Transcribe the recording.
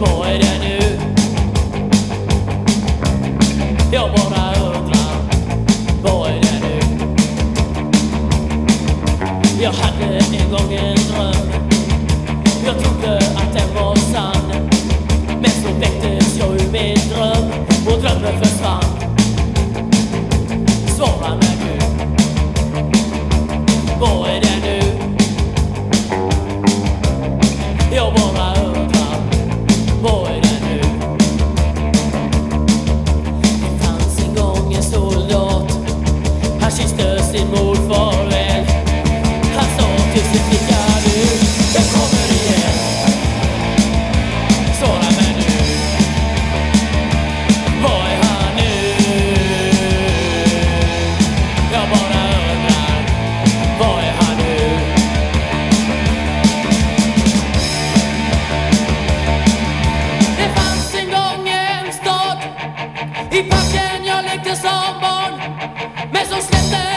små är det nu? Jag bara undrar, vad är det nu? Jag hade en gång en dröm. Jag trodde att den var sann. Men så väcktes jag ur min dröm och drömmen försvann. Svara mig nu, vad är det? People, can you lick ik sound? Mais on